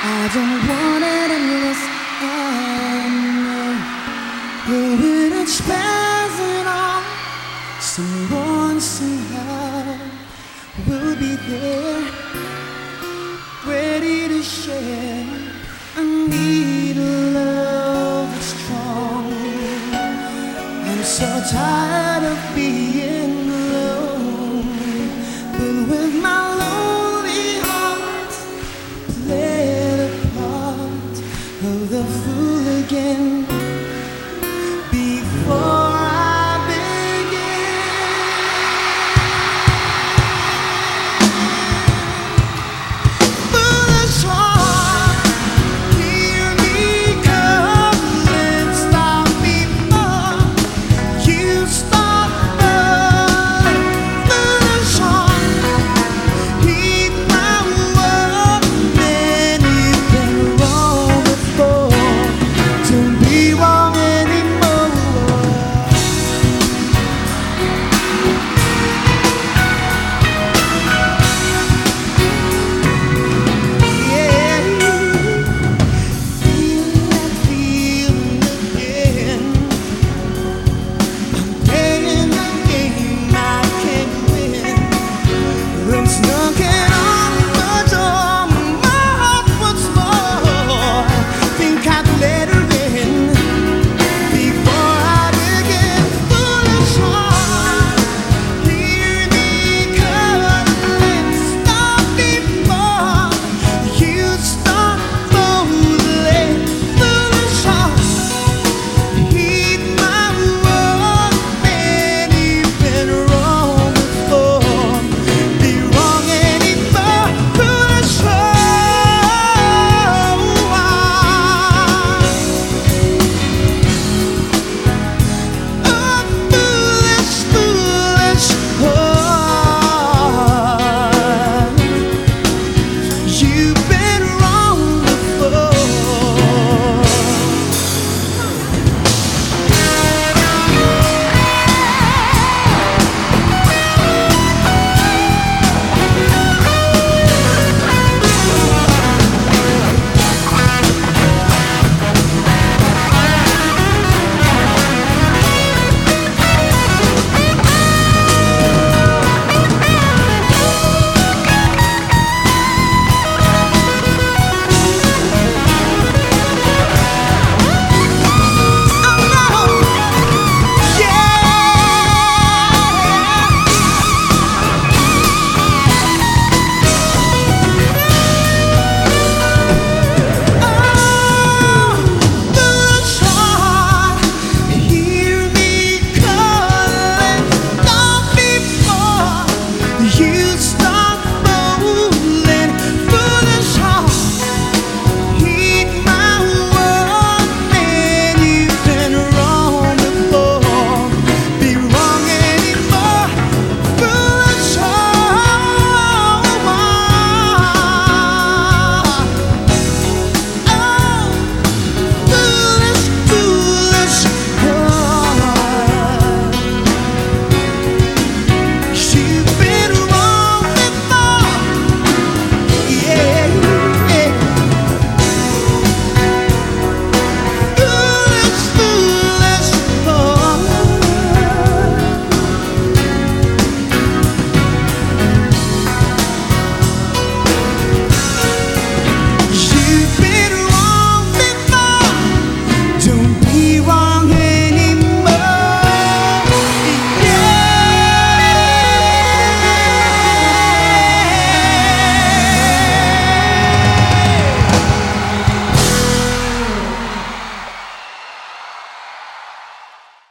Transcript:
I don't want it unless I know Someone somehow will be there Ready to share. I need a love strong I'm so tired